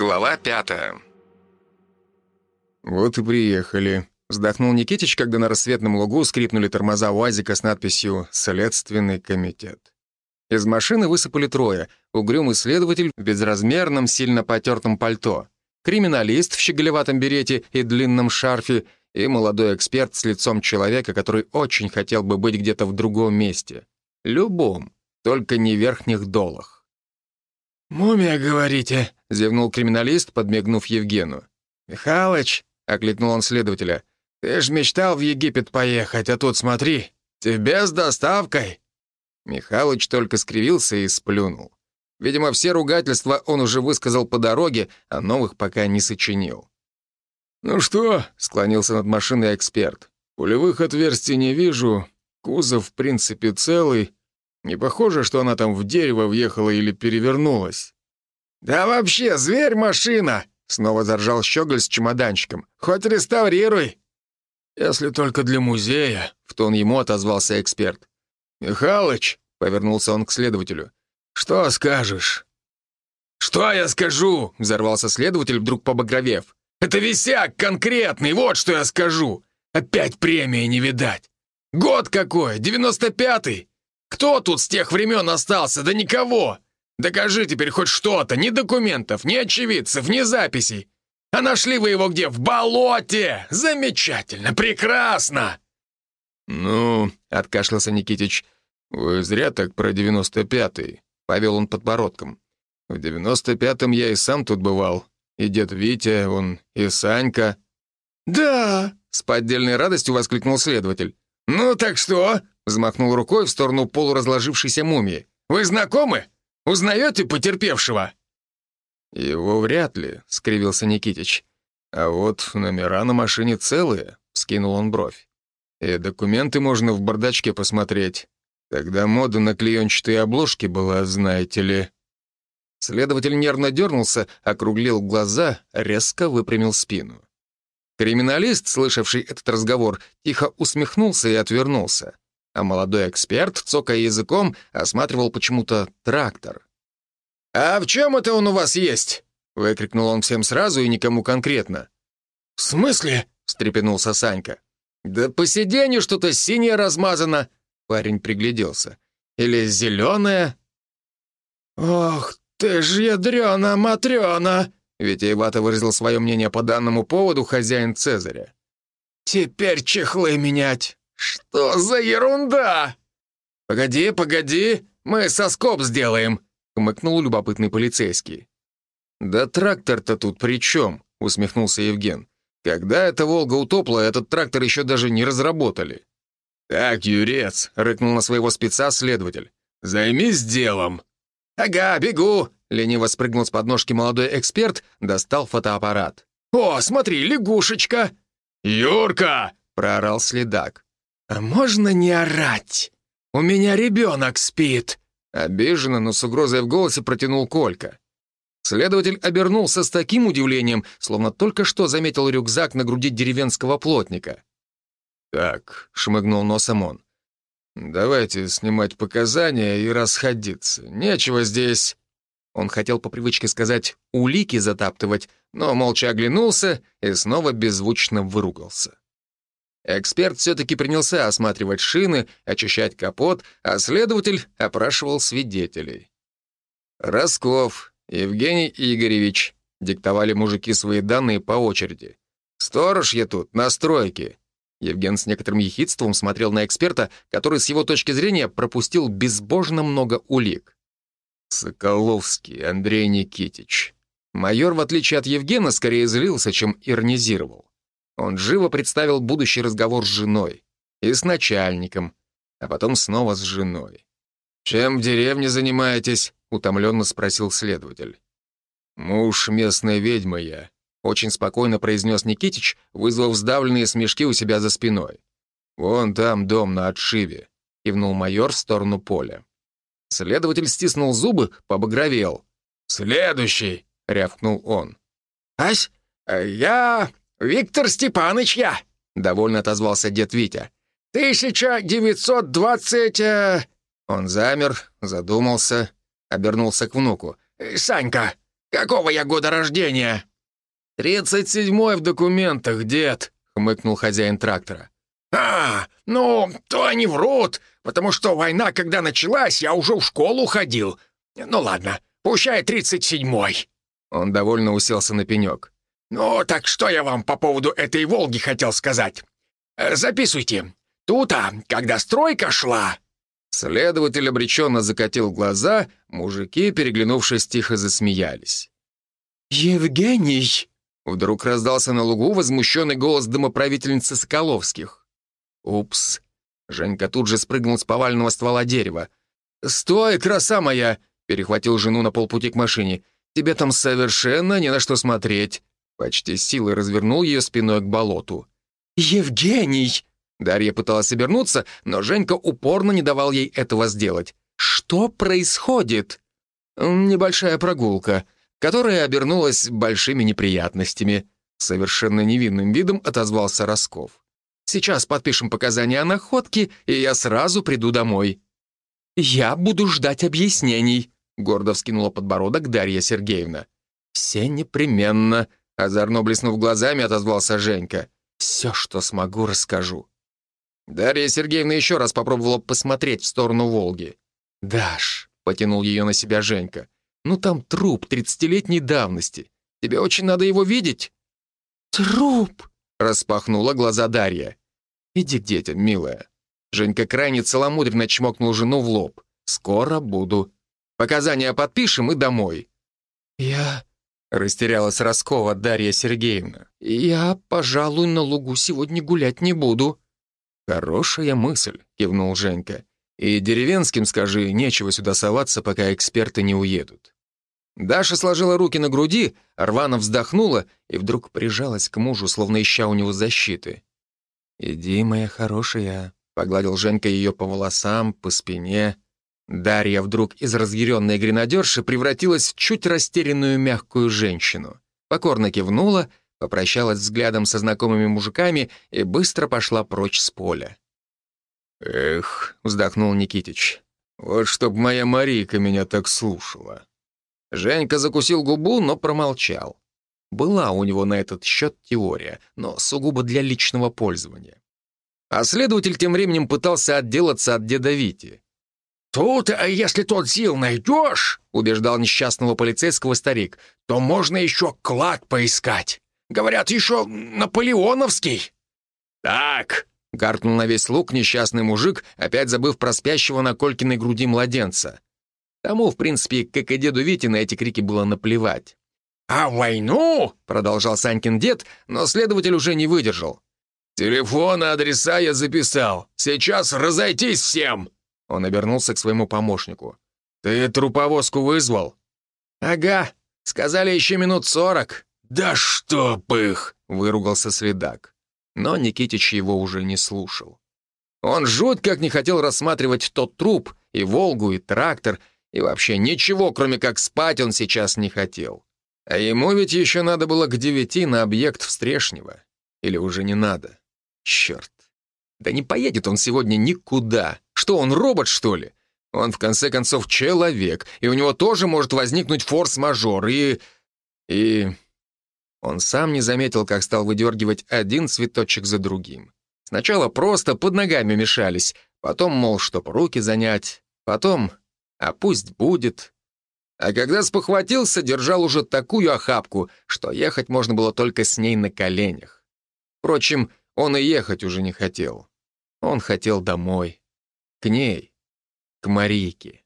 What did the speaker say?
Глава пятая. «Вот и приехали», — вздохнул Никитич, когда на рассветном лугу скрипнули тормоза УАЗика с надписью «Следственный комитет». Из машины высыпали трое — угрюмый следователь в безразмерном, сильно потертом пальто, криминалист в щеголеватом берете и длинном шарфе и молодой эксперт с лицом человека, который очень хотел бы быть где-то в другом месте. Любом, только не верхних долах. «Мумия, говорите?» — зевнул криминалист, подмигнув Евгену. «Михалыч», — окликнул он следователя, «ты ж мечтал в Египет поехать, а тут смотри, тебе с доставкой». Михалыч только скривился и сплюнул. Видимо, все ругательства он уже высказал по дороге, а новых пока не сочинил. «Ну что?» — склонился над машиной эксперт. «Пулевых отверстий не вижу, кузов, в принципе, целый. Не похоже, что она там в дерево въехала или перевернулась». «Да вообще, зверь-машина!» — снова заржал Щеголь с чемоданчиком. «Хоть реставрируй!» «Если только для музея», — в тон ему отозвался эксперт. «Михалыч», — повернулся он к следователю, — «что скажешь?» «Что я скажу?» — взорвался следователь, вдруг побагровев. «Это висяк конкретный, вот что я скажу! Опять премии не видать! Год какой, девяносто пятый! Кто тут с тех времен остался? Да никого! Докажи теперь хоть что-то, ни документов, ни очевидцев, ни записей! А нашли вы его где? В болоте! Замечательно, прекрасно!» «Ну», — откашлялся Никитич, — «вы зря так про девяносто пятый», — повел он подбородком. «В девяносто пятом я и сам тут бывал. И дед Витя, он, и Санька». «Да!» — с поддельной радостью воскликнул следователь. «Ну так что?» — взмахнул рукой в сторону полуразложившейся мумии. «Вы знакомы? Узнаете потерпевшего?» «Его вряд ли», — скривился Никитич. «А вот номера на машине целые», — скинул он бровь. «И документы можно в бардачке посмотреть. Тогда мода на клеенчатые обложки была, знаете ли». Следователь нервно дернулся, округлил глаза, резко выпрямил спину. Криминалист, слышавший этот разговор, тихо усмехнулся и отвернулся, а молодой эксперт, цокая языком, осматривал почему-то трактор. «А в чем это он у вас есть?» — выкрикнул он всем сразу и никому конкретно. «В смысле?» — встрепенулся Санька. «Да по сиденью что-то синее размазано», — парень пригляделся. «Или зеленое?» «Ох «Ты ж ядрёна-матрёна!» Витиевато выразил свое мнение по данному поводу хозяин Цезаря. «Теперь чехлы менять!» «Что за ерунда?» «Погоди, погоди, мы соскоб сделаем», — хмыкнул любопытный полицейский. «Да трактор-то тут при чем?» — усмехнулся Евген. «Когда эта «Волга» утопла, этот трактор еще даже не разработали». «Так, Юрец», — рыкнул на своего спеца следователь. «Займись делом». «Ага, бегу!» — лениво спрыгнул с подножки молодой эксперт, достал фотоаппарат. «О, смотри, лягушечка!» «Юрка!» — проорал следак. «А можно не орать? У меня ребенок спит!» Обиженно, но с угрозой в голосе протянул Колька. Следователь обернулся с таким удивлением, словно только что заметил рюкзак на груди деревенского плотника. «Так», — шмыгнул носом он, «Давайте снимать показания и расходиться. Нечего здесь...» Он хотел по привычке сказать «улики затаптывать», но молча оглянулся и снова беззвучно выругался. Эксперт все-таки принялся осматривать шины, очищать капот, а следователь опрашивал свидетелей. «Росков, Евгений Игоревич», — диктовали мужики свои данные по очереди. «Сторож я тут, на стройке. Евген с некоторым ехидством смотрел на эксперта, который с его точки зрения пропустил безбожно много улик. Соколовский Андрей Никитич. Майор, в отличие от Евгена, скорее злился, чем иронизировал. Он живо представил будущий разговор с женой. И с начальником. А потом снова с женой. «Чем в деревне занимаетесь?» — утомленно спросил следователь. «Муж местной ведьмы я. Очень спокойно произнес Никитич, вызвав сдавленные смешки у себя за спиной. «Вон там дом на отшиве», — кивнул майор в сторону поля. Следователь стиснул зубы, побагровел. «Следующий!» — рявкнул он. «Ась, я Виктор Степаныч я!» — довольно отозвался дед Витя. «Тысяча девятьсот двадцать...» э, Он замер, задумался, обернулся к внуку. «Санька, Какого я года рождения?» «Тридцать седьмой в документах, дед», — хмыкнул хозяин трактора. «А, ну, то они врут, потому что война, когда началась, я уже в школу ходил. Ну ладно, пущай тридцать седьмой». Он довольно уселся на пенек. «Ну, так что я вам по поводу этой «Волги» хотел сказать? Э, записывайте. Тут, а, когда стройка шла...» Следователь обреченно закатил глаза, мужики, переглянувшись, тихо засмеялись. «Евгений!» Вдруг раздался на лугу возмущенный голос домоправительницы Соколовских. «Упс!» Женька тут же спрыгнул с поваленного ствола дерева. «Стой, краса моя!» — перехватил жену на полпути к машине. «Тебе там совершенно не на что смотреть!» Почти силой развернул ее спиной к болоту. «Евгений!» Дарья пыталась обернуться, но Женька упорно не давал ей этого сделать. «Что происходит?» «Небольшая прогулка, которая обернулась большими неприятностями», совершенно невинным видом отозвался Росков. «Сейчас подпишем показания о находке, и я сразу приду домой». «Я буду ждать объяснений», — гордо вскинула подбородок Дарья Сергеевна. «Все непременно», — озорно блеснув глазами, отозвался Женька. «Все, что смогу, расскажу». Дарья Сергеевна еще раз попробовала посмотреть в сторону Волги. «Даш», — потянул ее на себя Женька, «ну там труп тридцатилетней давности. Тебе очень надо его видеть?» «Труп!» — распахнула глаза Дарья. «Иди к детям, милая». Женька крайне целомудренно чмокнул жену в лоб. «Скоро буду. Показания подпишем и домой». «Я...» — растерялась Роскова Дарья Сергеевна. «Я, пожалуй, на лугу сегодня гулять не буду». «Хорошая мысль», — кивнул Женька. «И деревенским скажи, нечего сюда соваться, пока эксперты не уедут». Даша сложила руки на груди, рвано вздохнула и вдруг прижалась к мужу, словно ища у него защиты. «Иди, моя хорошая», — погладил Женька ее по волосам, по спине. Дарья вдруг из разъяренной гренадерши превратилась в чуть растерянную мягкую женщину. Покорно кивнула попрощалась взглядом со знакомыми мужиками и быстро пошла прочь с поля. «Эх», — вздохнул Никитич, — «вот чтоб моя Марийка меня так слушала». Женька закусил губу, но промолчал. Была у него на этот счет теория, но сугубо для личного пользования. А следователь тем временем пытался отделаться от деда Вити. «Тут, а если тот сил найдешь, — убеждал несчастного полицейского старик, — то можно еще клад поискать. Говорят, еще наполеоновский». «Так», — гаркнул на весь лук несчастный мужик, опять забыв про спящего на Колькиной груди младенца. Тому, в принципе, как и деду Вите, на эти крики было наплевать. «А войну?» — продолжал Санькин дед, но следователь уже не выдержал. «Телефон и адреса я записал. Сейчас разойтись всем!» Он обернулся к своему помощнику. «Ты труповозку вызвал?» «Ага. Сказали еще минут сорок». «Да чтоб их!» — выругался следак. Но Никитич его уже не слушал. Он жуть как не хотел рассматривать тот труп, и «Волгу», и трактор, и вообще ничего, кроме как спать, он сейчас не хотел. А ему ведь еще надо было к девяти на объект Встрешнего. Или уже не надо? Черт. Да не поедет он сегодня никуда. Что, он робот, что ли? Он, в конце концов, человек, и у него тоже может возникнуть форс-мажор, и... и... Он сам не заметил, как стал выдергивать один цветочек за другим. Сначала просто под ногами мешались, потом, мол, чтоб руки занять, потом, а пусть будет. А когда спохватился, держал уже такую охапку, что ехать можно было только с ней на коленях. Впрочем, он и ехать уже не хотел. Он хотел домой. К ней. К Марийке.